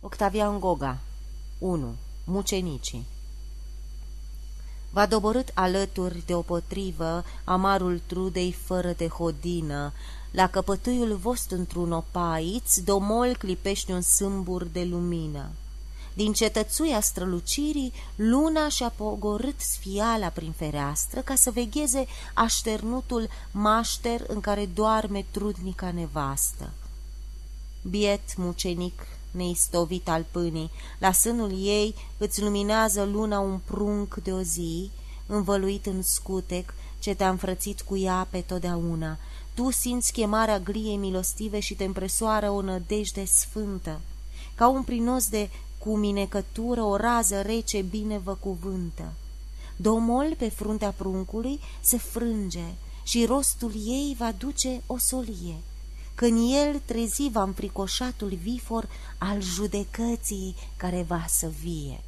Octavian Goga 1. Mucenicii V-a doborât alături de o potrivă amarul trudei fără de hodină, la căpătâiul vostru într-un opaiț, domol clipește un sâmbur de lumină. Din cetățuia strălucirii, luna și-a pogorât sfiala prin fereastră ca să vegheze așternutul mașter în care doarme trudnica nevastă. Biet mucenic neistovit al pânii, la sânul ei îți luminează luna un prunc de o zi, învăluit în scutec, ce te-a înfrățit cu ea pe totdeauna. Tu simți chemarea gliei milostive și te împresoară o nădejde sfântă. Ca un prinos de cuminecătură, o rază rece bine vă cuvântă. Domol pe fruntea pruncului se frânge și rostul ei va duce o solie când el trezi va înfricoșatul vifor al judecății care va să vie.